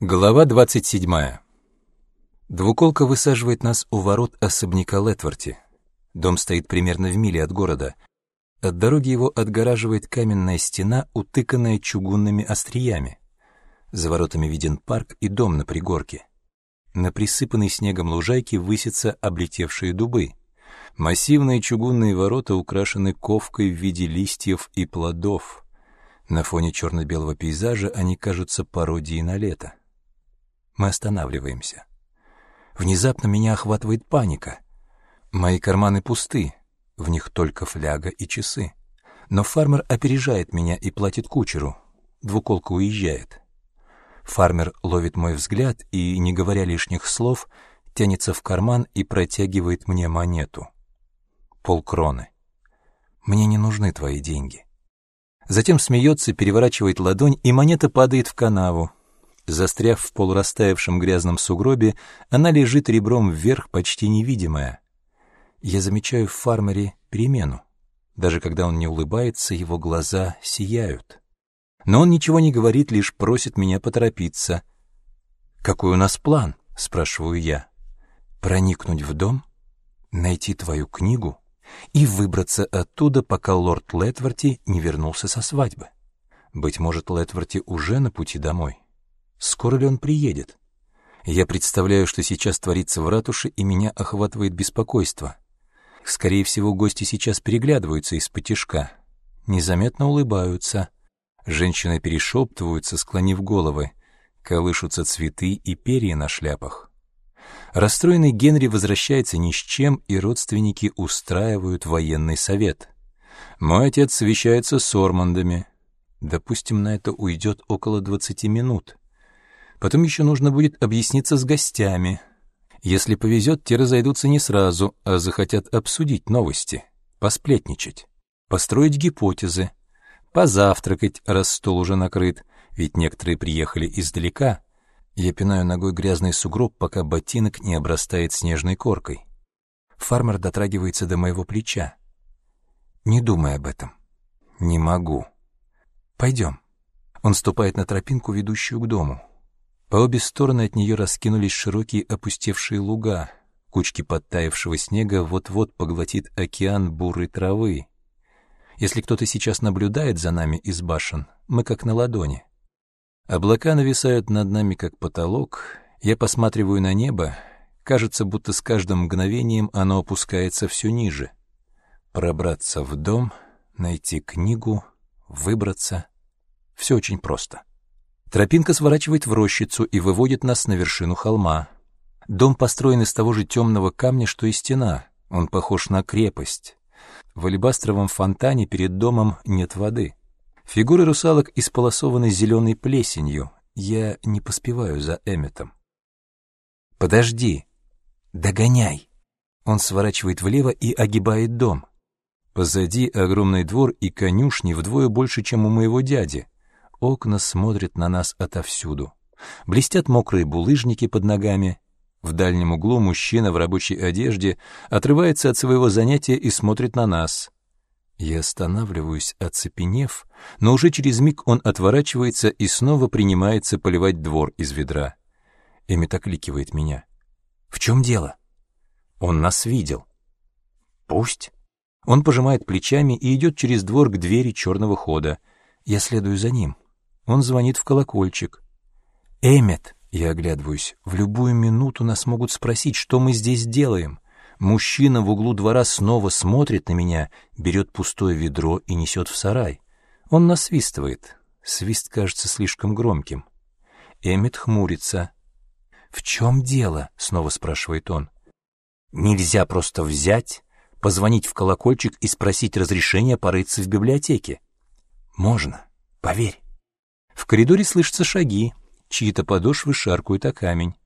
Глава 27. Двуколка высаживает нас у ворот особняка Летворти. Дом стоит примерно в миле от города. От дороги его отгораживает каменная стена, утыканная чугунными остриями. За воротами виден парк и дом на пригорке. На присыпанной снегом лужайке высятся облетевшие дубы. Массивные чугунные ворота украшены ковкой в виде листьев и плодов. На фоне черно-белого пейзажа они кажутся пародией на лето. Мы останавливаемся. Внезапно меня охватывает паника. Мои карманы пусты, в них только фляга и часы. Но фармер опережает меня и платит кучеру. Двуколка уезжает. Фармер ловит мой взгляд и, не говоря лишних слов, тянется в карман и протягивает мне монету. Полкроны. Мне не нужны твои деньги. Затем смеется, переворачивает ладонь, и монета падает в канаву, Застряв в полурастаявшем грязном сугробе, она лежит ребром вверх, почти невидимая. Я замечаю в фармере перемену. Даже когда он не улыбается, его глаза сияют. Но он ничего не говорит, лишь просит меня поторопиться. «Какой у нас план?» — спрашиваю я. «Проникнуть в дом, найти твою книгу и выбраться оттуда, пока лорд Летворти не вернулся со свадьбы. Быть может, Летворти уже на пути домой». Скоро ли он приедет? Я представляю, что сейчас творится в ратуше, и меня охватывает беспокойство. Скорее всего, гости сейчас переглядываются из-под тишка. Незаметно улыбаются. Женщины перешептываются, склонив головы. Колышутся цветы и перья на шляпах. Расстроенный Генри возвращается ни с чем, и родственники устраивают военный совет. Мой отец совещается с Ормандами. Допустим, на это уйдет около 20 минут. Потом еще нужно будет объясниться с гостями. Если повезет, те разойдутся не сразу, а захотят обсудить новости, посплетничать, построить гипотезы, позавтракать, раз стол уже накрыт, ведь некоторые приехали издалека. Я пинаю ногой грязный сугроб, пока ботинок не обрастает снежной коркой. Фармер дотрагивается до моего плеча. Не думай об этом. Не могу. Пойдем. Он ступает на тропинку, ведущую к дому. По обе стороны от нее раскинулись широкие опустевшие луга. Кучки подтаявшего снега вот-вот поглотит океан бурой травы. Если кто-то сейчас наблюдает за нами из башен, мы как на ладони. Облака нависают над нами, как потолок. Я посматриваю на небо. Кажется, будто с каждым мгновением оно опускается все ниже. Пробраться в дом, найти книгу, выбраться — все очень просто. Тропинка сворачивает в рощицу и выводит нас на вершину холма. Дом построен из того же темного камня, что и стена. Он похож на крепость. В алебастровом фонтане перед домом нет воды. Фигуры русалок исполосованы зеленой плесенью. Я не поспеваю за Эмметом. «Подожди! Догоняй!» Он сворачивает влево и огибает дом. Позади огромный двор и конюшни вдвое больше, чем у моего дяди. Окна смотрят на нас отовсюду. Блестят мокрые булыжники под ногами. В дальнем углу мужчина в рабочей одежде отрывается от своего занятия и смотрит на нас. Я останавливаюсь, оцепенев, но уже через миг он отворачивается и снова принимается поливать двор из ведра. Эмит окликивает меня. «В чем дело?» «Он нас видел». «Пусть». Он пожимает плечами и идет через двор к двери черного хода. Я следую за ним. Он звонит в колокольчик. «Эммет!» — я оглядываюсь. «В любую минуту нас могут спросить, что мы здесь делаем». Мужчина в углу двора снова смотрит на меня, берет пустое ведро и несет в сарай. Он насвистывает. Свист кажется слишком громким. Эммет хмурится. «В чем дело?» — снова спрашивает он. «Нельзя просто взять, позвонить в колокольчик и спросить разрешения порыться в библиотеке». «Можно, поверь». В коридоре слышатся шаги, чьи-то подошвы шаркают о камень.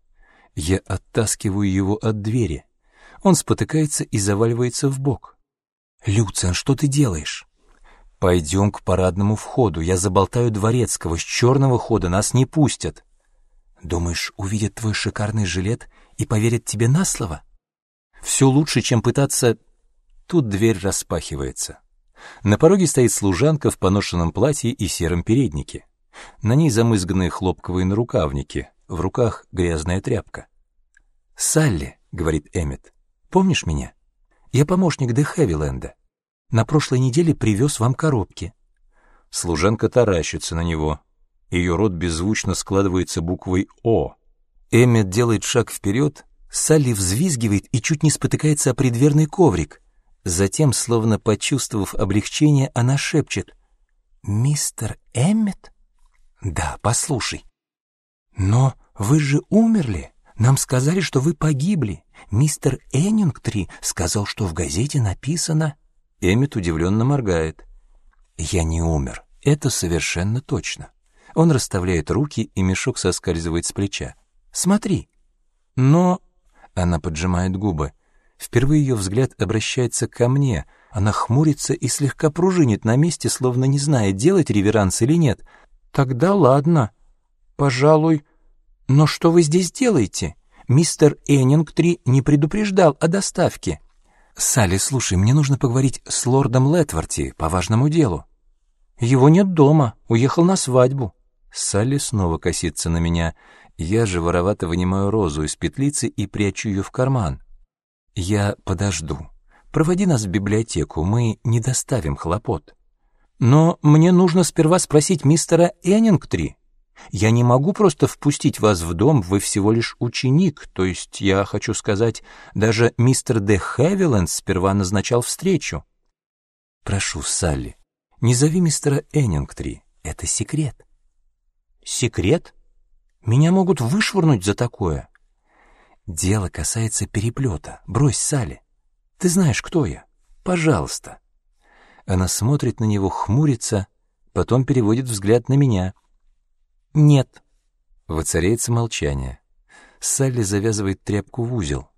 Я оттаскиваю его от двери. Он спотыкается и заваливается в бок. «Люциан, что ты делаешь?» «Пойдем к парадному входу. Я заболтаю дворецкого. С черного хода нас не пустят». «Думаешь, увидят твой шикарный жилет и поверят тебе на слово?» «Все лучше, чем пытаться...» Тут дверь распахивается. На пороге стоит служанка в поношенном платье и сером переднике. На ней замызганные хлопковые нарукавники. в руках грязная тряпка. «Салли», — говорит Эммет, — «помнишь меня? Я помощник Де Хэвиленда. На прошлой неделе привез вам коробки». Служанка таращится на него. Ее рот беззвучно складывается буквой «О». Эммет делает шаг вперед, Салли взвизгивает и чуть не спотыкается о предверный коврик. Затем, словно почувствовав облегчение, она шепчет. «Мистер Эммет?» «Да, послушай». «Но вы же умерли. Нам сказали, что вы погибли. Мистер Эннингтри сказал, что в газете написано...» Эммет удивленно моргает. «Я не умер. Это совершенно точно». Он расставляет руки, и мешок соскальзывает с плеча. «Смотри». «Но...» Она поджимает губы. Впервые ее взгляд обращается ко мне. Она хмурится и слегка пружинит на месте, словно не зная, делать реверанс или нет. «Тогда ладно. Пожалуй. Но что вы здесь делаете? Мистер Эннингтри не предупреждал о доставке». «Салли, слушай, мне нужно поговорить с лордом Летворти по важному делу». «Его нет дома. Уехал на свадьбу». Салли снова косится на меня. Я же воровато вынимаю розу из петлицы и прячу ее в карман. Я подожду. Проводи нас в библиотеку, мы не доставим хлопот. Но мне нужно сперва спросить мистера Эннингтри. Я не могу просто впустить вас в дом, вы всего лишь ученик, то есть, я хочу сказать, даже мистер де Хевиленд сперва назначал встречу. Прошу, Салли, не зови мистера Эннингтри, это секрет. Секрет? Меня могут вышвырнуть за такое. Дело касается переплета. Брось, Салли. Ты знаешь, кто я. Пожалуйста. Она смотрит на него, хмурится, потом переводит взгляд на меня. Нет. Воцаряется молчание. Салли завязывает тряпку в узел.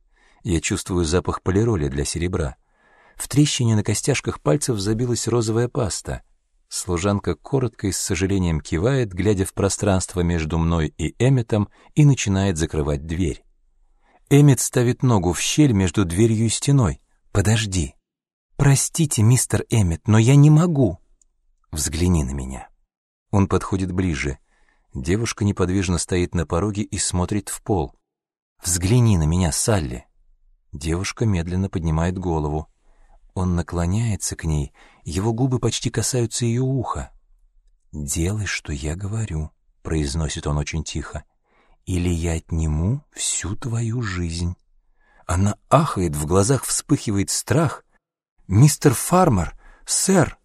Я чувствую запах полироли для серебра. В трещине на костяшках пальцев забилась розовая паста. Служанка коротко и с сожалением кивает, глядя в пространство между мной и Эмметом, и начинает закрывать дверь. Эммет ставит ногу в щель между дверью и стеной. «Подожди. Простите, мистер Эммет, но я не могу». «Взгляни на меня». Он подходит ближе. Девушка неподвижно стоит на пороге и смотрит в пол. «Взгляни на меня, Салли». Девушка медленно поднимает голову. Он наклоняется к ней, его губы почти касаются ее уха. «Делай, что я говорю», — произносит он очень тихо, «или я отниму всю твою жизнь». Она ахает, в глазах вспыхивает страх. «Мистер Фармер, сэр!»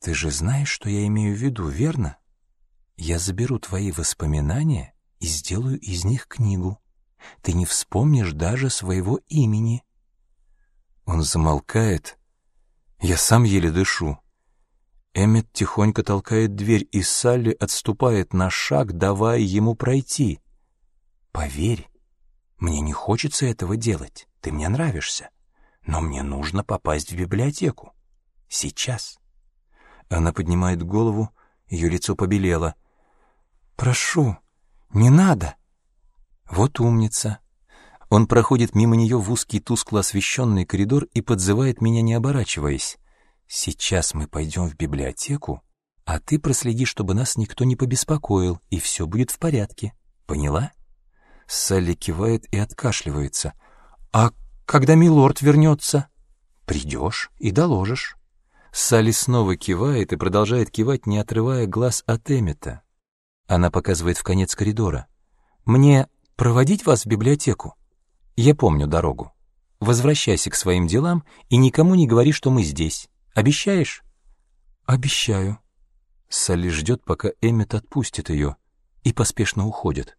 «Ты же знаешь, что я имею в виду, верно? Я заберу твои воспоминания и сделаю из них книгу. Ты не вспомнишь даже своего имени». Он замолкает. Я сам еле дышу. Эммет тихонько толкает дверь, и Салли отступает на шаг, давая ему пройти. «Поверь, мне не хочется этого делать, ты мне нравишься, но мне нужно попасть в библиотеку. Сейчас». Она поднимает голову, ее лицо побелело. «Прошу, не надо». Вот умница. Он проходит мимо нее в узкий тускло освещенный коридор и подзывает меня, не оборачиваясь. «Сейчас мы пойдем в библиотеку, а ты проследи, чтобы нас никто не побеспокоил, и все будет в порядке. Поняла?» Салли кивает и откашливается. «А когда милорд вернется?» «Придешь и доложишь». Салли снова кивает и продолжает кивать, не отрывая глаз от Эммета. Она показывает в конец коридора. «Мне проводить вас в библиотеку?» Я помню дорогу. Возвращайся к своим делам и никому не говори, что мы здесь. Обещаешь? Обещаю. Салли ждет, пока Эммет отпустит ее, и поспешно уходит.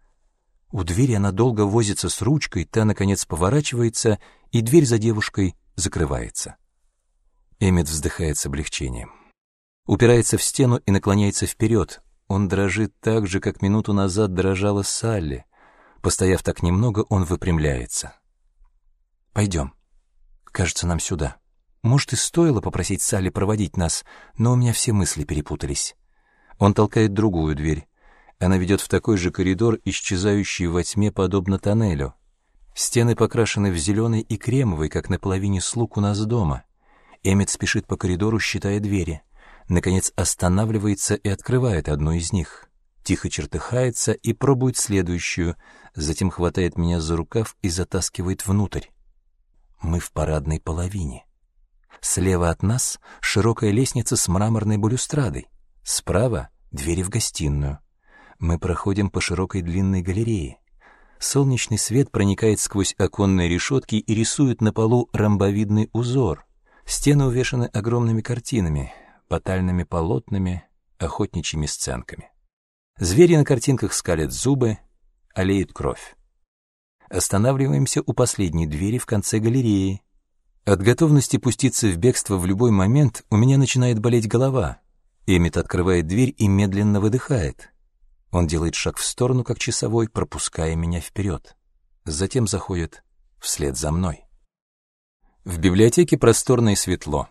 У двери она долго возится с ручкой, та, наконец, поворачивается, и дверь за девушкой закрывается. Эммет вздыхает с облегчением. Упирается в стену и наклоняется вперед. Он дрожит так же, как минуту назад дрожала Салли. Постояв так немного, он выпрямляется. «Пойдем. Кажется, нам сюда. Может, и стоило попросить Салли проводить нас, но у меня все мысли перепутались». Он толкает другую дверь. Она ведет в такой же коридор, исчезающий во тьме, подобно тоннелю. Стены покрашены в зеленый и кремовый, как на половине слуг у нас дома. Эммет спешит по коридору, считая двери. Наконец останавливается и открывает одну из них. тихо чертыхается и пробует следующую, затем хватает меня за рукав и затаскивает внутрь. Мы в парадной половине. Слева от нас широкая лестница с мраморной балюстрадой. Справа — двери в гостиную. Мы проходим по широкой длинной галерее. Солнечный свет проникает сквозь оконные решетки и рисует на полу ромбовидный узор. Стены увешаны огромными картинами, батальными полотнами, охотничьими сценками. Звери на картинках скалят зубы, олеет кровь. Останавливаемся у последней двери в конце галереи. От готовности пуститься в бегство в любой момент у меня начинает болеть голова. Эмит открывает дверь и медленно выдыхает. Он делает шаг в сторону, как часовой, пропуская меня вперед. Затем заходит вслед за мной. В библиотеке просторно и светло.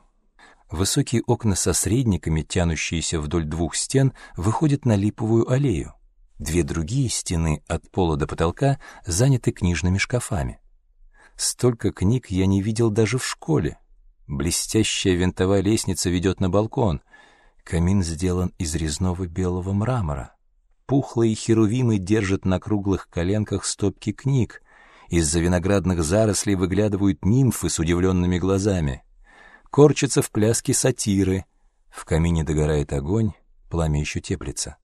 Высокие окна со средниками, тянущиеся вдоль двух стен, выходят на липовую аллею. Две другие стены от пола до потолка заняты книжными шкафами. Столько книг я не видел даже в школе. Блестящая винтовая лестница ведет на балкон. Камин сделан из резного белого мрамора. Пухлые херувимы держат на круглых коленках стопки книг. Из-за виноградных зарослей выглядывают нимфы с удивленными глазами. Корчатся в пляске сатиры. В камине догорает огонь, пламя еще теплится.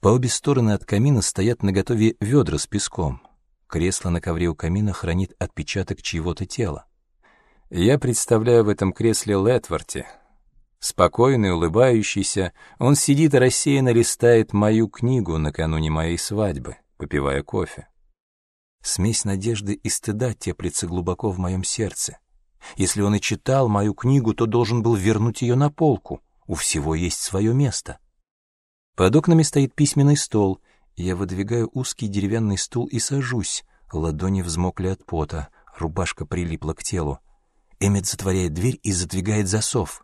По обе стороны от камина стоят наготове ведра с песком. Кресло на ковре у камина хранит отпечаток чьего-то тела. Я представляю в этом кресле Летворти. Спокойный, улыбающийся, он сидит и рассеянно листает мою книгу накануне моей свадьбы, попивая кофе. Смесь надежды и стыда теплится глубоко в моем сердце. Если он и читал мою книгу, то должен был вернуть ее на полку. У всего есть свое место. Под окнами стоит письменный стол. Я выдвигаю узкий деревянный стул и сажусь. Ладони взмокли от пота, рубашка прилипла к телу. Эммет затворяет дверь и задвигает засов.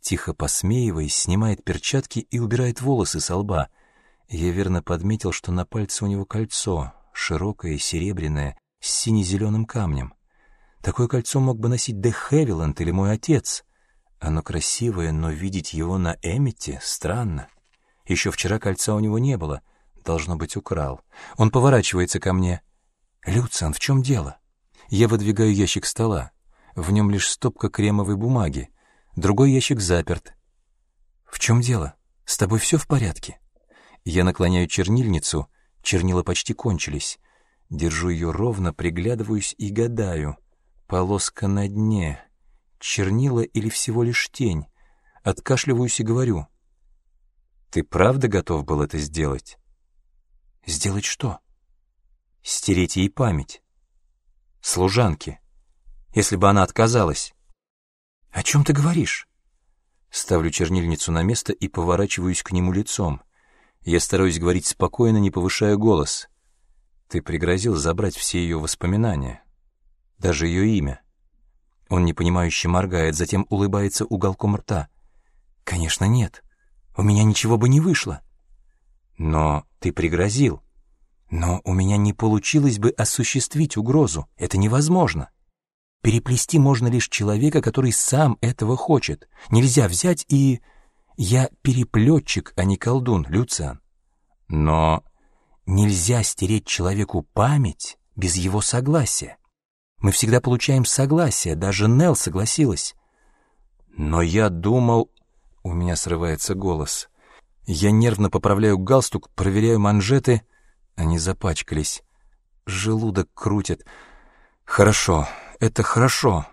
Тихо посмеиваясь, снимает перчатки и убирает волосы со лба. Я верно подметил, что на пальце у него кольцо, широкое и серебряное, с сине-зеленым камнем. Такое кольцо мог бы носить Де Хевиланд или мой отец. Оно красивое, но видеть его на Эммете странно. Еще вчера кольца у него не было. Должно быть, украл. Он поворачивается ко мне. «Люциан, в чем дело?» Я выдвигаю ящик стола. В нем лишь стопка кремовой бумаги. Другой ящик заперт. «В чем дело? С тобой все в порядке?» Я наклоняю чернильницу. Чернила почти кончились. Держу ее ровно, приглядываюсь и гадаю. Полоска на дне. Чернила или всего лишь тень? Откашливаюсь и говорю — ты правда готов был это сделать? Сделать что? Стереть ей память. Служанке. Если бы она отказалась. О чем ты говоришь? Ставлю чернильницу на место и поворачиваюсь к нему лицом. Я стараюсь говорить спокойно, не повышая голос. Ты пригрозил забрать все ее воспоминания. Даже ее имя. Он непонимающе моргает, затем улыбается уголком рта. Конечно, нет. У меня ничего бы не вышло. Но ты пригрозил. Но у меня не получилось бы осуществить угрозу. Это невозможно. Переплести можно лишь человека, который сам этого хочет. Нельзя взять и... Я переплетчик, а не колдун, Люциан. Но нельзя стереть человеку память без его согласия. Мы всегда получаем согласие, даже Нел согласилась. Но я думал... У меня срывается голос. Я нервно поправляю галстук, проверяю манжеты. Они запачкались. Желудок крутит. Хорошо, это хорошо.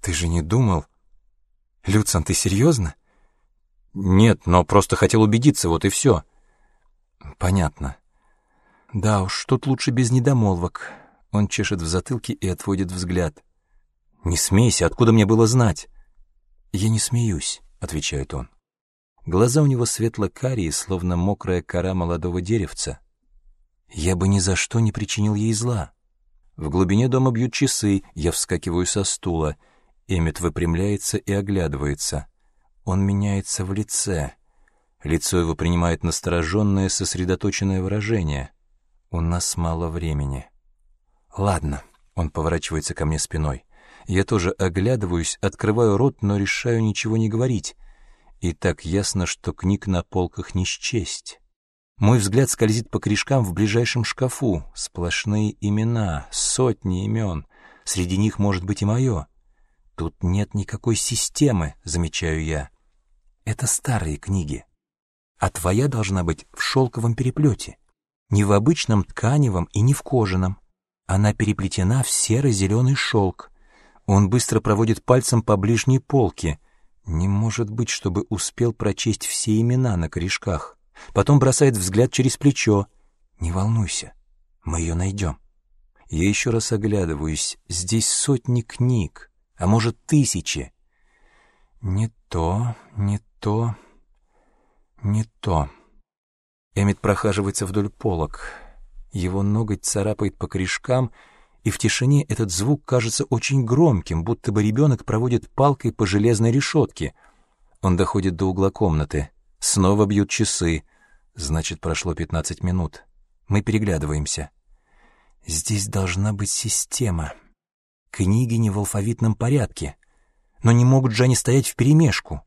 Ты же не думал... Люцан, ты серьезно? Нет, но просто хотел убедиться, вот и все. Понятно. Да уж, тут лучше без недомолвок. Он чешет в затылке и отводит взгляд. Не смейся, откуда мне было знать? Я не смеюсь. — отвечает он. Глаза у него светло-карие, словно мокрая кора молодого деревца. Я бы ни за что не причинил ей зла. В глубине дома бьют часы, я вскакиваю со стула. Эммет выпрямляется и оглядывается. Он меняется в лице. Лицо его принимает настороженное, сосредоточенное выражение. У нас мало времени. Ладно, он поворачивается ко мне спиной. Я тоже оглядываюсь, открываю рот, но решаю ничего не говорить. И так ясно, что книг на полках не счесть. Мой взгляд скользит по корешкам в ближайшем шкафу. Сплошные имена, сотни имен. Среди них может быть и мое. Тут нет никакой системы, замечаю я. Это старые книги. А твоя должна быть в шелковом переплете. Не в обычном тканевом и не в кожаном. Она переплетена в серо-зеленый шелк. Он быстро проводит пальцем по ближней полке. Не может быть, чтобы успел прочесть все имена на корешках. Потом бросает взгляд через плечо. Не волнуйся, мы ее найдем. Я еще раз оглядываюсь. Здесь сотни книг, а может тысячи. Не то, не то, не то. Эмит прохаживается вдоль полок. Его ноготь царапает по корешкам, и в тишине этот звук кажется очень громким, будто бы ребенок проводит палкой по железной решетке. Он доходит до угла комнаты. Снова бьют часы. Значит, прошло пятнадцать минут. Мы переглядываемся. Здесь должна быть система. Книги не в алфавитном порядке. Но не могут же они стоять вперемешку.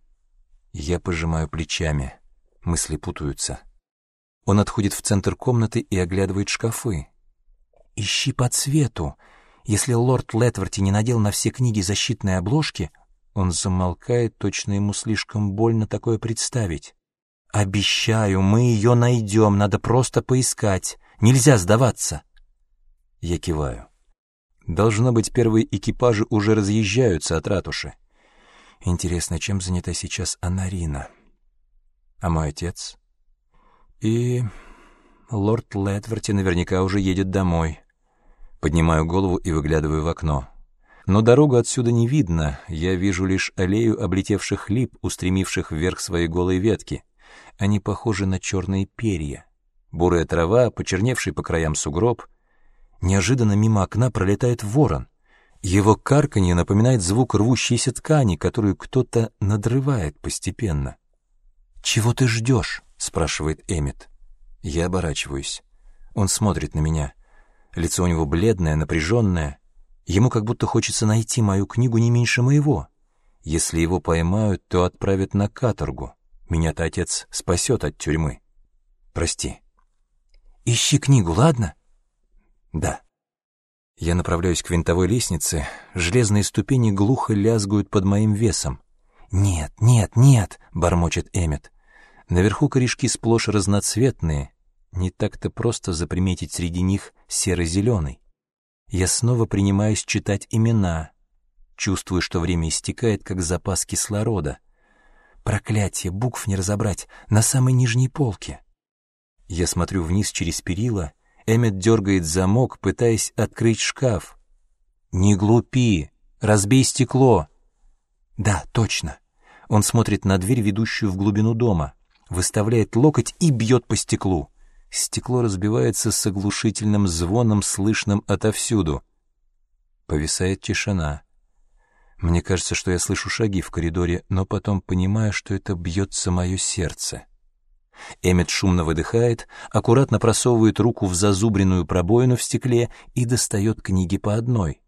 Я пожимаю плечами. Мысли путаются. Он отходит в центр комнаты и оглядывает шкафы. «Ищи по цвету. Если лорд Летверти не надел на все книги защитные обложки...» Он замолкает, точно ему слишком больно такое представить. «Обещаю, мы ее найдем, надо просто поискать. Нельзя сдаваться». Я киваю. Должно быть, первые экипажи уже разъезжаются от ратуши. Интересно, чем занята сейчас Анарина? А мой отец? И лорд Летверти наверняка уже едет домой. Поднимаю голову и выглядываю в окно. Но дорогу отсюда не видно, я вижу лишь аллею облетевших лип, устремивших вверх свои голые ветки. Они похожи на черные перья. Бурая трава, почерневший по краям сугроб. Неожиданно мимо окна пролетает ворон. Его карканье напоминает звук рвущейся ткани, которую кто-то надрывает постепенно. «Чего ты ждешь?» — спрашивает Эмит. Я оборачиваюсь. Он смотрит на меня. Лицо у него бледное, напряженное. Ему как будто хочется найти мою книгу не меньше моего. Если его поймают, то отправят на каторгу. Меня-то отец спасет от тюрьмы. Прости. Ищи книгу, ладно? Да. Я направляюсь к винтовой лестнице. Железные ступени глухо лязгают под моим весом. «Нет, нет, нет!» — бормочет Эммет. Наверху корешки сплошь разноцветные. Не так-то просто заприметить среди них серо-зеленый. Я снова принимаюсь читать имена. Чувствую, что время истекает, как запас кислорода. Проклятие, букв не разобрать, на самой нижней полке. Я смотрю вниз через перила. Эммет дергает замок, пытаясь открыть шкаф. «Не глупи! Разбей стекло!» Да, точно. Он смотрит на дверь, ведущую в глубину дома, выставляет локоть и бьет по стеклу. Стекло разбивается с оглушительным звоном, слышным отовсюду. Повисает тишина. Мне кажется, что я слышу шаги в коридоре, но потом понимаю, что это бьется мое сердце. Эммет шумно выдыхает, аккуратно просовывает руку в зазубренную пробоину в стекле и достает книги по одной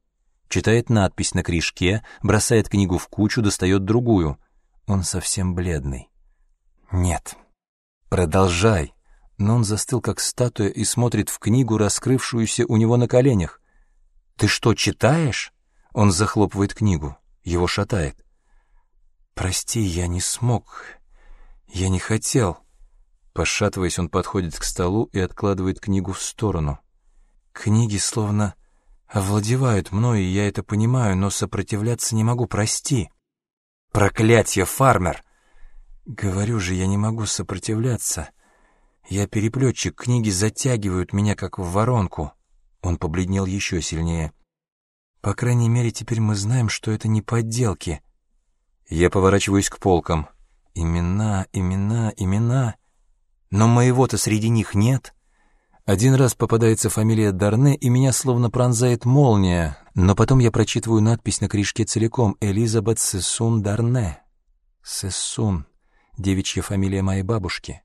читает надпись на крышке, бросает книгу в кучу, достает другую. Он совсем бледный. «Нет». «Продолжай». Но он застыл, как статуя, и смотрит в книгу, раскрывшуюся у него на коленях. «Ты что, читаешь?» Он захлопывает книгу. Его шатает. «Прости, я не смог. Я не хотел». Пошатываясь, он подходит к столу и откладывает книгу в сторону. Книги словно овладевают мной, и я это понимаю, но сопротивляться не могу, прости. Проклятье, фармер! Говорю же, я не могу сопротивляться. Я переплетчик, книги затягивают меня, как в воронку. Он побледнел еще сильнее. По крайней мере, теперь мы знаем, что это не подделки. Я поворачиваюсь к полкам. Имена, имена, имена. Но моего-то среди них нет. Один раз попадается фамилия Дарне, и меня словно пронзает молния, но потом я прочитываю надпись на крышке целиком «Элизабет Сессун Дарне». Сессун, девичья фамилия моей бабушки.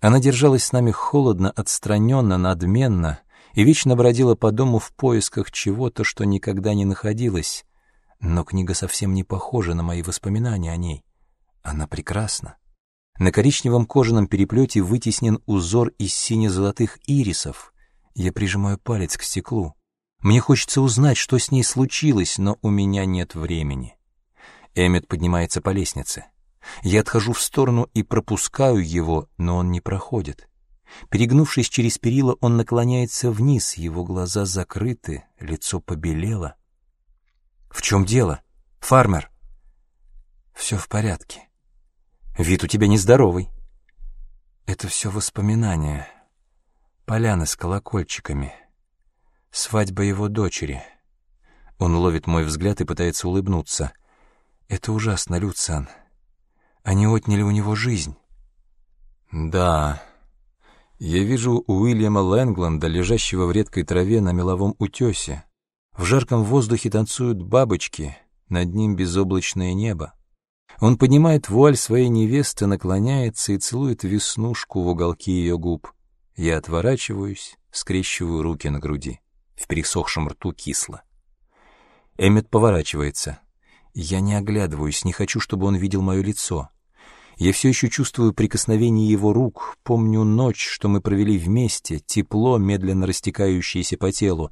Она держалась с нами холодно, отстраненно, надменно и вечно бродила по дому в поисках чего-то, что никогда не находилось. Но книга совсем не похожа на мои воспоминания о ней. Она прекрасна. На коричневом кожаном переплете вытеснен узор из сине-золотых ирисов. Я прижимаю палец к стеклу. Мне хочется узнать, что с ней случилось, но у меня нет времени. Эммет поднимается по лестнице. Я отхожу в сторону и пропускаю его, но он не проходит. Перегнувшись через перила, он наклоняется вниз, его глаза закрыты, лицо побелело. «В чем дело? Фармер?» «Все в порядке. Вид у тебя нездоровый». «Это все воспоминания. Поляны с колокольчиками. Свадьба его дочери». Он ловит мой взгляд и пытается улыбнуться. «Это ужасно, Люциан. Они отняли у него жизнь». «Да», я вижу Уильяма Лэнгленда, лежащего в редкой траве на меловом утесе. В жарком воздухе танцуют бабочки, над ним безоблачное небо. Он поднимает вуаль своей невесты, наклоняется и целует веснушку в уголке ее губ. Я отворачиваюсь, скрещиваю руки на груди. В пересохшем рту кисло. Эммет поворачивается. Я не оглядываюсь, не хочу, чтобы он видел мое лицо. Я все еще чувствую прикосновение его рук, помню ночь, что мы провели вместе, тепло, медленно растекающееся по телу.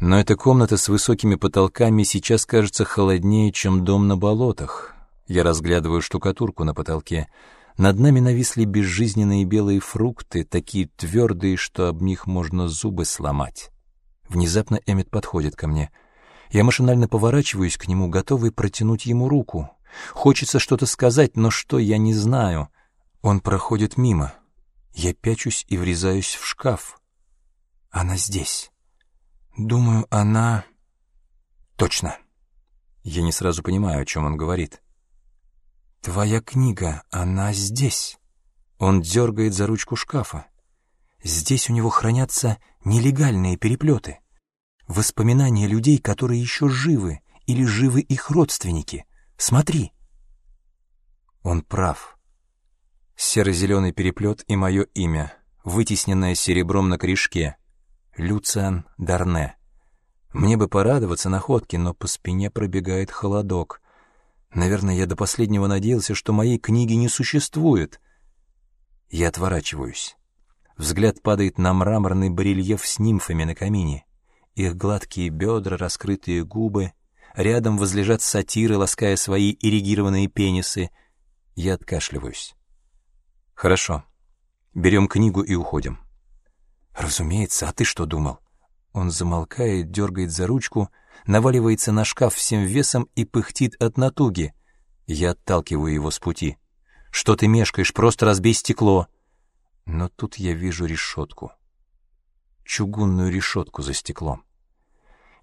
Но эта комната с высокими потолками сейчас кажется холоднее, чем дом на болотах. Я разглядываю штукатурку на потолке. Над нами нависли безжизненные белые фрукты, такие твердые, что об них можно зубы сломать. Внезапно Эммет подходит ко мне. Я машинально поворачиваюсь к нему, готовый протянуть ему руку. Хочется что-то сказать, но что, я не знаю. Он проходит мимо. Я пячусь и врезаюсь в шкаф. Она здесь. Думаю, она... Точно. Я не сразу понимаю, о чем он говорит. Твоя книга, она здесь. Он дергает за ручку шкафа. Здесь у него хранятся нелегальные переплеты. Воспоминания людей, которые еще живы, или живы их родственники. Смотри!» Он прав. Серо-зеленый переплет и мое имя, вытесненное серебром на корешке. Люциан Дарне. Мне бы порадоваться находке, но по спине пробегает холодок. Наверное, я до последнего надеялся, что моей книги не существует. Я отворачиваюсь. Взгляд падает на мраморный барельеф с нимфами на камине. Их гладкие бедра, раскрытые губы, Рядом возлежат сатиры, лаская свои ирригированные пенисы. Я откашливаюсь. Хорошо. Берем книгу и уходим. Разумеется, а ты что думал? Он замолкает, дергает за ручку, наваливается на шкаф всем весом и пыхтит от натуги. Я отталкиваю его с пути. «Что ты мешкаешь? Просто разбей стекло!» Но тут я вижу решетку. Чугунную решетку за стеклом.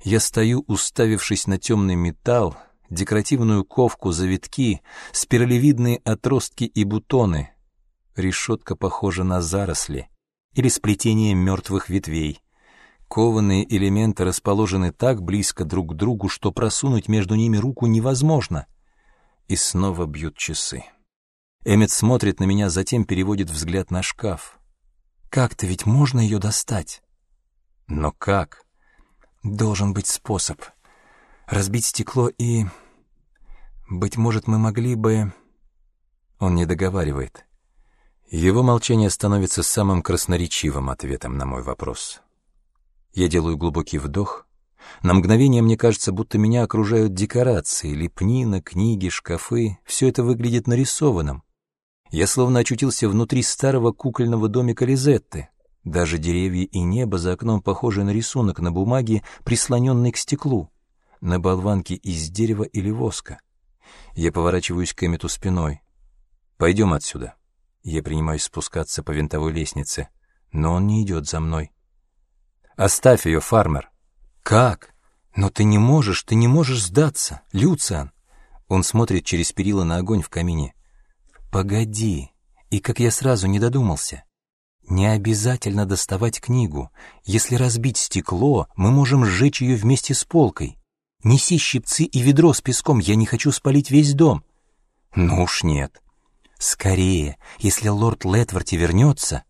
Я стою, уставившись на темный металл, декоративную ковку, завитки, спиралевидные отростки и бутоны. Решетка похожа на заросли или сплетение мертвых ветвей. Кованые элементы расположены так близко друг к другу, что просунуть между ними руку невозможно. И снова бьют часы. Эммет смотрит на меня, затем переводит взгляд на шкаф. «Как-то ведь можно ее достать?» «Но как?» Должен быть способ. Разбить стекло и... Быть может, мы могли бы... Он не договаривает. Его молчание становится самым красноречивым ответом на мой вопрос. Я делаю глубокий вдох. На мгновение мне кажется, будто меня окружают декорации, лепнина, книги, шкафы. Все это выглядит нарисованным. Я словно очутился внутри старого кукольного домика Лизетты, даже деревья и небо за окном похожи на рисунок на бумаге, прислоненный к стеклу, на болванке из дерева или воска. Я поворачиваюсь к Эммету спиной. «Пойдем отсюда». Я принимаюсь спускаться по винтовой лестнице, но он не идет за мной. «Оставь ее, фармер». «Как? Но ты не можешь, ты не можешь сдаться, Люциан». Он смотрит через перила на огонь в камине. «Погоди, и как я сразу не додумался. Не обязательно доставать книгу. Если разбить стекло, мы можем сжечь ее вместе с полкой. Неси щипцы и ведро с песком, я не хочу спалить весь дом. Ну уж нет. Скорее, если лорд Летворти вернется...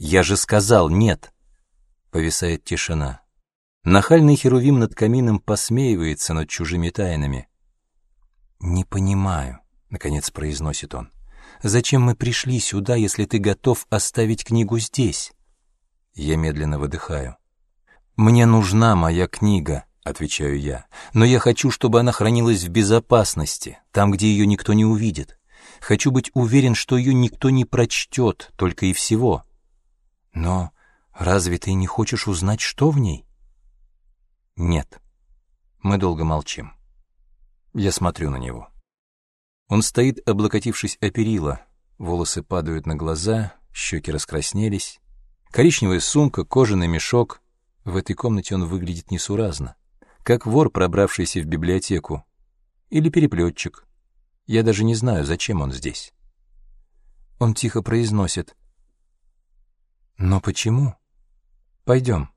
Я же сказал нет. Повисает тишина. Нахальный херувим над камином посмеивается над чужими тайнами. «Не понимаю», — наконец произносит он. Зачем мы пришли сюда, если ты готов оставить книгу здесь?» Я медленно выдыхаю. «Мне нужна моя книга», — отвечаю я, «но я хочу, чтобы она хранилась в безопасности, там, где ее никто не увидит. Хочу быть уверен, что ее никто не прочтет, только и всего». «Но разве ты не хочешь узнать, что в ней?» «Нет». Мы долго молчим. Я смотрю на него. Он стоит, облокотившись о перила. Волосы падают на глаза, щеки раскраснелись. Коричневая сумка, кожаный мешок. В этой комнате он выглядит несуразно. Как вор, пробравшийся в библиотеку. Или переплетчик. Я даже не знаю, зачем он здесь. Он тихо произносит. «Но почему? Пойдем».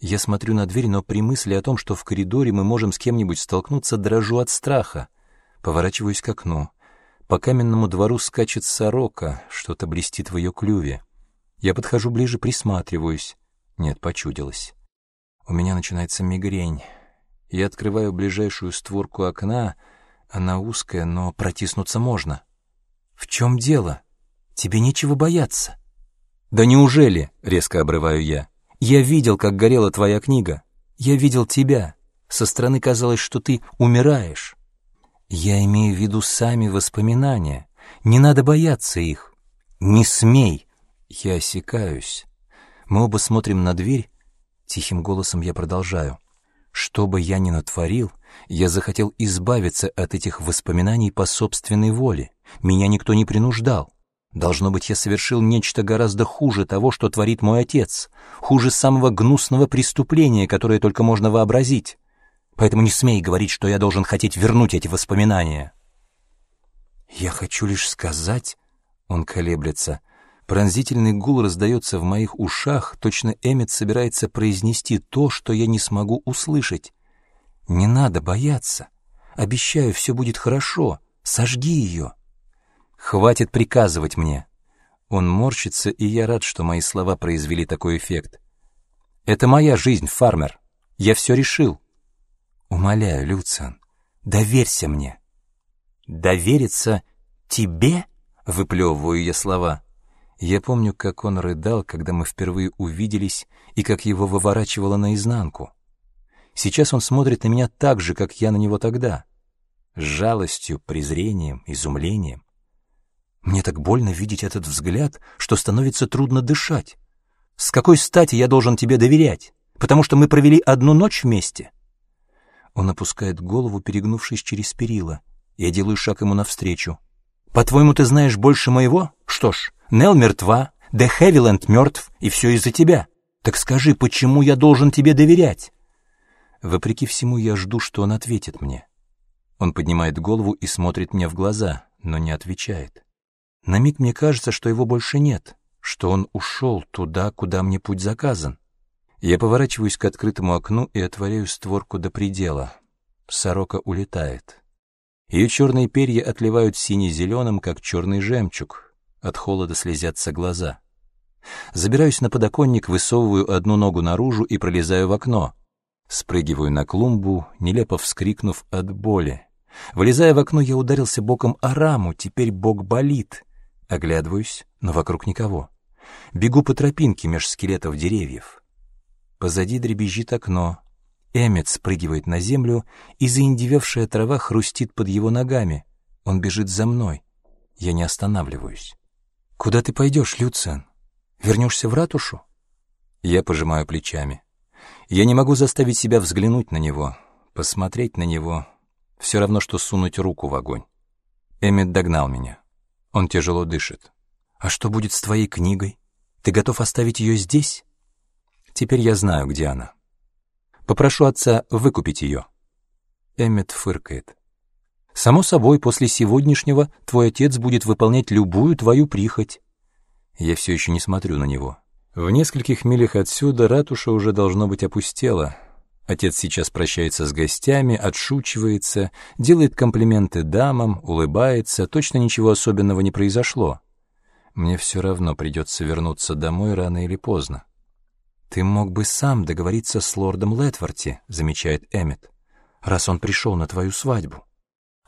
Я смотрю на дверь, но при мысли о том, что в коридоре мы можем с кем-нибудь столкнуться, дрожу от страха. Поворачиваюсь к окну. По каменному двору скачет сорока, что-то блестит в ее клюве. Я подхожу ближе, присматриваюсь. Нет, почудилось. У меня начинается мигрень. Я открываю ближайшую створку окна. Она узкая, но протиснуться можно. «В чем дело? Тебе нечего бояться». «Да неужели?» — резко обрываю я. «Я видел, как горела твоя книга. Я видел тебя. Со стороны казалось, что ты умираешь». «Я имею в виду сами воспоминания. Не надо бояться их. Не смей!» Я осекаюсь. Мы оба смотрим на дверь. Тихим голосом я продолжаю. Что бы я ни натворил, я захотел избавиться от этих воспоминаний по собственной воле. Меня никто не принуждал. Должно быть, я совершил нечто гораздо хуже того, что творит мой отец, хуже самого гнусного преступления, которое только можно вообразить. Поэтому не смей говорить, что я должен хотеть вернуть эти воспоминания. Я хочу лишь сказать, он колеблется, Пронзительный гул раздается в моих ушах, точно Эммет собирается произнести то, что я не смогу услышать. «Не надо бояться. Обещаю, все будет хорошо. Сожги ее». «Хватит приказывать мне». Он морщится, и я рад, что мои слова произвели такой эффект. «Это моя жизнь, фармер. Я все решил». «Умоляю, Люциан, доверься мне». «Довериться тебе?» — выплевываю я слова. Я помню, как он рыдал, когда мы впервые увиделись, и как его выворачивало наизнанку. Сейчас он смотрит на меня так же, как я на него тогда. С жалостью, презрением, изумлением. Мне так больно видеть этот взгляд, что становится трудно дышать. С какой стати я должен тебе доверять? Потому что мы провели одну ночь вместе. Он опускает голову, перегнувшись через перила. Я делаю шаг ему навстречу. «По-твоему, ты знаешь больше моего? Что ж, Нел мертва, Де Хевиленд мертв, и все из-за тебя. Так скажи, почему я должен тебе доверять?» Вопреки всему, я жду, что он ответит мне. Он поднимает голову и смотрит мне в глаза, но не отвечает. На миг мне кажется, что его больше нет, что он ушел туда, куда мне путь заказан. Я поворачиваюсь к открытому окну и отворяю створку до предела. Сорока улетает. Ее черные перья отливают сине-зеленым, как черный жемчуг, от холода слезятся глаза. Забираюсь на подоконник, высовываю одну ногу наружу и пролезаю в окно. Спрыгиваю на клумбу, нелепо вскрикнув от боли. Вылезая в окно, я ударился боком о раму, теперь бок болит. Оглядываюсь, но вокруг никого. Бегу по тропинке меж скелетов деревьев. Позади дребезжит окно. Эммет спрыгивает на землю, и заиндевевшая трава хрустит под его ногами. Он бежит за мной. Я не останавливаюсь. «Куда ты пойдешь, Люциан? Вернешься в ратушу?» Я пожимаю плечами. Я не могу заставить себя взглянуть на него, посмотреть на него. Все равно, что сунуть руку в огонь. Эммет догнал меня. Он тяжело дышит. «А что будет с твоей книгой? Ты готов оставить ее здесь?» «Теперь я знаю, где она. Попрошу отца выкупить ее». Эммет фыркает. Само собой, после сегодняшнего твой отец будет выполнять любую твою прихоть. Я все еще не смотрю на него. В нескольких милях отсюда ратуша уже должно быть опустела. Отец сейчас прощается с гостями, отшучивается, делает комплименты дамам, улыбается, точно ничего особенного не произошло. Мне все равно придется вернуться домой рано или поздно. «Ты мог бы сам договориться с лордом Летворти», — замечает Эммет, «раз он пришел на твою свадьбу».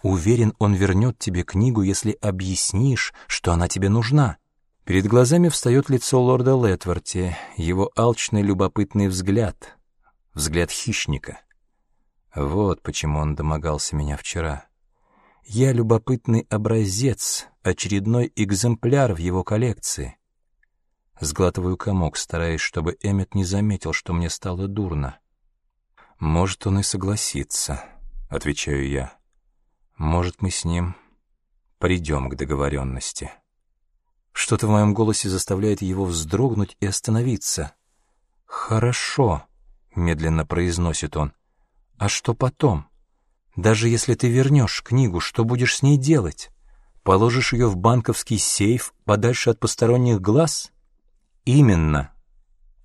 Уверен, он вернет тебе книгу, если объяснишь, что она тебе нужна. Перед глазами встает лицо лорда Летворти, его алчный любопытный взгляд, взгляд хищника. Вот почему он домогался меня вчера. Я любопытный образец, очередной экземпляр в его коллекции. Сглатываю комок, стараясь, чтобы Эммет не заметил, что мне стало дурно. «Может, он и согласится», — отвечаю я. «Может, мы с ним придем к договоренности». Что-то в моем голосе заставляет его вздрогнуть и остановиться. «Хорошо», — медленно произносит он. «А что потом? Даже если ты вернешь книгу, что будешь с ней делать? Положишь ее в банковский сейф подальше от посторонних глаз?» «Именно.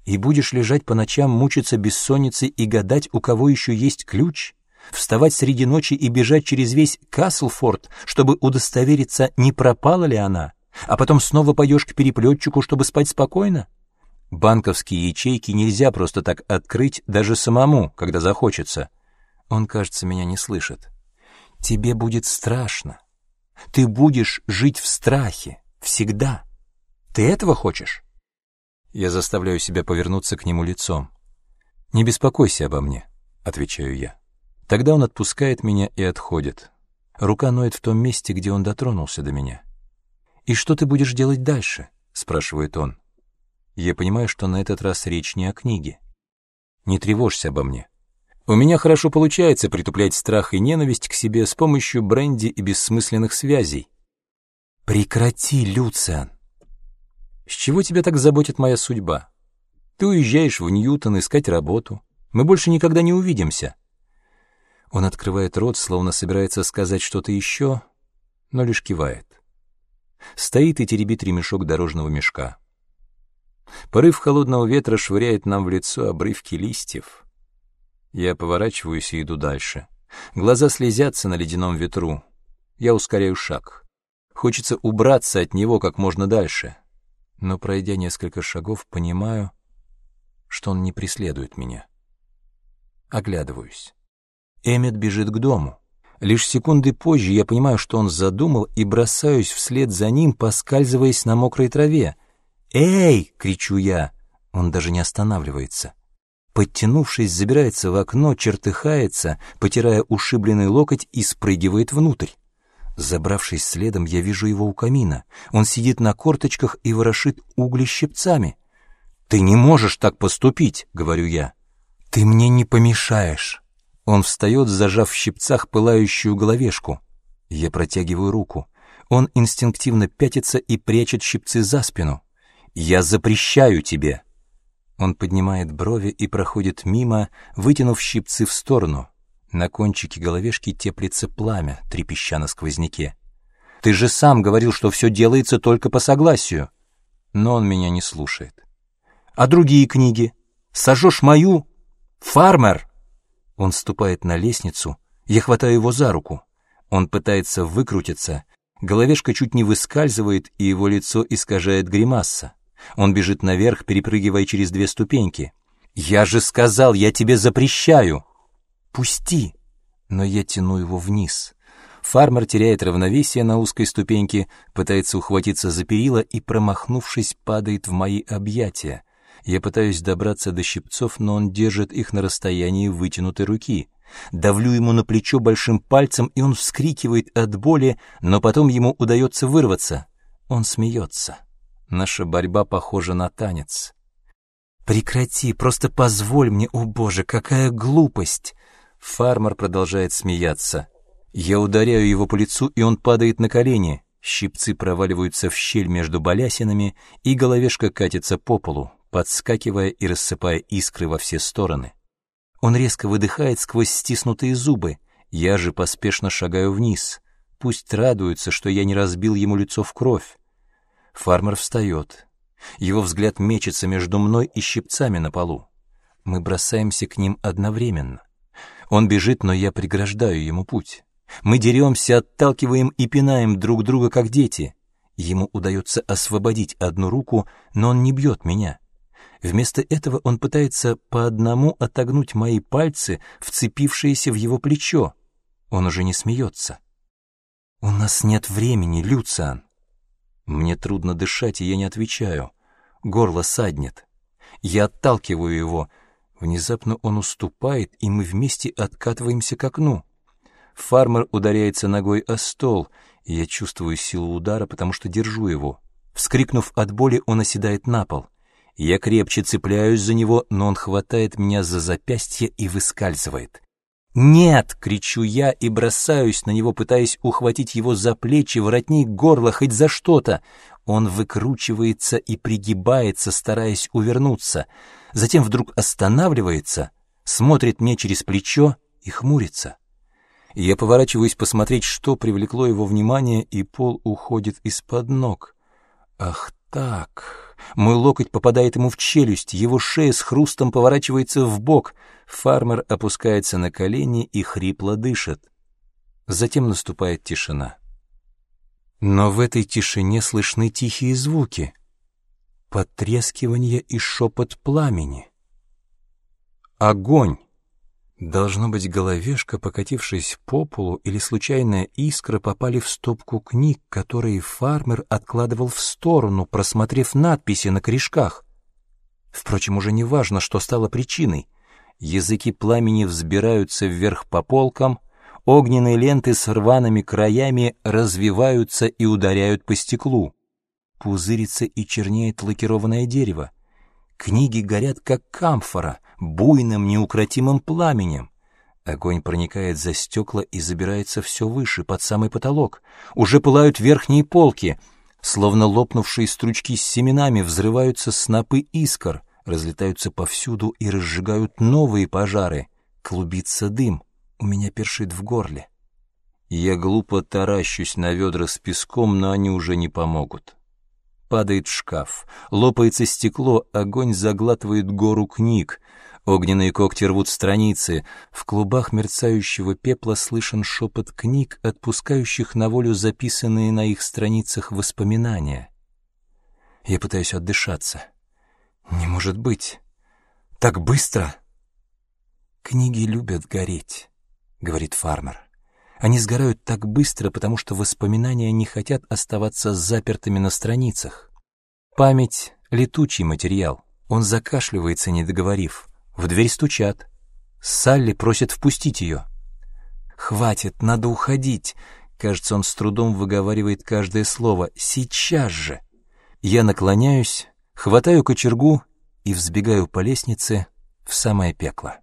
И будешь лежать по ночам, мучиться бессонницей и гадать, у кого еще есть ключ?» Вставать среди ночи и бежать через весь Каслфорд, чтобы удостовериться, не пропала ли она? а потом снова пойдешь к переплетчику, чтобы спать спокойно? Банковские ячейки нельзя просто так открыть даже самому, когда захочется. Он, кажется, меня не слышит. Тебе будет страшно. Ты будешь жить в страхе. Всегда. Ты этого хочешь? Я заставляю себя повернуться к нему лицом. «Не беспокойся обо мне», — отвечаю я. Тогда он отпускает меня и отходит. Рука ноет в том месте, где он дотронулся до меня. «И что ты будешь делать дальше?» — спрашивает он. Я понимаю, что на этот раз речь не о книге. Не тревожься обо мне. У меня хорошо получается притуплять страх и ненависть к себе с помощью бренди и бессмысленных связей. Прекрати, Люциан. С чего тебя так заботит моя судьба? Ты уезжаешь в Ньютон искать работу. Мы больше никогда не увидимся. Он открывает рот, словно собирается сказать что-то еще, но лишь кивает. Стоит и теребит ремешок дорожного мешка. Порыв холодного ветра швыряет нам в лицо обрывки листьев. Я поворачиваюсь и иду дальше. Глаза слезятся на ледяном ветру. Я ускоряю шаг. Хочется убраться от него как можно дальше. Но, пройдя несколько шагов, понимаю, что он не преследует меня. Оглядываюсь. Эммет бежит к дому. Лишь секунды позже я понимаю, что он задумал, и бросаюсь вслед за ним, поскальзываясь на мокрой траве. «Эй!» — кричу я. Он даже не останавливается. Подтянувшись, забирается в окно, чертыхается, потирая ушибленный локоть и спрыгивает внутрь. Забравшись следом, я вижу его у камина. Он сидит на корточках и ворошит угли щипцами. «Ты не можешь так поступить!» — говорю я. «Ты мне не помешаешь!» Он встает, зажав в щипцах пылающую головешку. Я протягиваю руку. Он инстинктивно пятится и прячет щипцы за спину. «Я запрещаю тебе!» Он поднимает брови и проходит мимо, вытянув щипцы в сторону. На кончике головешки теплится пламя, трепеща на сквозняке. «Ты же сам говорил, что все делается только по согласию!» Но он меня не слушает. «А другие книги? Сожжешь мою? Фармер!» Он ступает на лестницу, я хватаю его за руку. Он пытается выкрутиться, головешка чуть не выскальзывает, и его лицо искажает гримаса. Он бежит наверх, перепрыгивая через две ступеньки. «Я же сказал, я тебе запрещаю!» «Пусти!» Но я тяну его вниз. Фармер теряет равновесие на узкой ступеньке, пытается ухватиться за перила и, промахнувшись, падает в мои объятия. Я пытаюсь добраться до щипцов, но он держит их на расстоянии вытянутой руки. Давлю ему на плечо большим пальцем, и он вскрикивает от боли, но потом ему удается вырваться. Он смеется. Наша борьба похожа на танец. «Прекрати, просто позволь мне, о боже, какая глупость!» Фармер продолжает смеяться. Я ударяю его по лицу, и он падает на колени. Щипцы проваливаются в щель между балясинами, и головешка катится по полу подскакивая и рассыпая искры во все стороны. Он резко выдыхает сквозь стиснутые зубы. Я же поспешно шагаю вниз. Пусть радуется, что я не разбил ему лицо в кровь. Фармер встает. Его взгляд мечется между мной и щипцами на полу. Мы бросаемся к ним одновременно. Он бежит, но я преграждаю ему путь. Мы деремся, отталкиваем и пинаем друг друга, как дети. Ему удается освободить одну руку, но он не бьет меня. Вместо этого он пытается по одному отогнуть мои пальцы, вцепившиеся в его плечо. Он уже не смеется. «У нас нет времени, Люциан!» Мне трудно дышать, и я не отвечаю. Горло саднет. Я отталкиваю его. Внезапно он уступает, и мы вместе откатываемся к окну. Фармер ударяется ногой о стол, и я чувствую силу удара, потому что держу его. Вскрикнув от боли, он оседает на пол. Я крепче цепляюсь за него, но он хватает меня за запястье и выскальзывает. «Нет!» — кричу я и бросаюсь на него, пытаясь ухватить его за плечи, воротник горла, хоть за что-то. Он выкручивается и пригибается, стараясь увернуться. Затем вдруг останавливается, смотрит мне через плечо и хмурится. Я поворачиваюсь посмотреть, что привлекло его внимание, и пол уходит из-под ног. Ах так! Мой локоть попадает ему в челюсть, его шея с хрустом поворачивается в бок. Фармер опускается на колени и хрипло дышит. Затем наступает тишина. Но в этой тишине слышны тихие звуки. Потрескивание и шепот пламени. Огонь! Должно быть, головешка, покатившись по полу, или случайная искра попали в стопку книг, которые фармер откладывал в сторону, просмотрев надписи на корешках. Впрочем, уже не важно, что стало причиной. Языки пламени взбираются вверх по полкам, огненные ленты с рваными краями развиваются и ударяют по стеклу. Пузырится и чернеет лакированное дерево. Книги горят, как камфора — буйным, неукротимым пламенем. Огонь проникает за стекла и забирается все выше, под самый потолок. Уже пылают верхние полки. Словно лопнувшие стручки с семенами взрываются снопы искр, разлетаются повсюду и разжигают новые пожары. Клубится дым. У меня першит в горле. Я глупо таращусь на ведра с песком, но они уже не помогут. Падает шкаф, лопается стекло, огонь заглатывает гору книг. Огненные когти рвут страницы. В клубах мерцающего пепла слышен шепот книг, отпускающих на волю записанные на их страницах воспоминания. Я пытаюсь отдышаться. Не может быть. Так быстро. Книги любят гореть, говорит фармер. Они сгорают так быстро, потому что воспоминания не хотят оставаться запертыми на страницах. Память — летучий материал. Он закашливается, не договорив. В дверь стучат. Салли просит впустить ее. «Хватит, надо уходить!» Кажется, он с трудом выговаривает каждое слово. «Сейчас же!» Я наклоняюсь, хватаю кочергу и взбегаю по лестнице в самое пекло.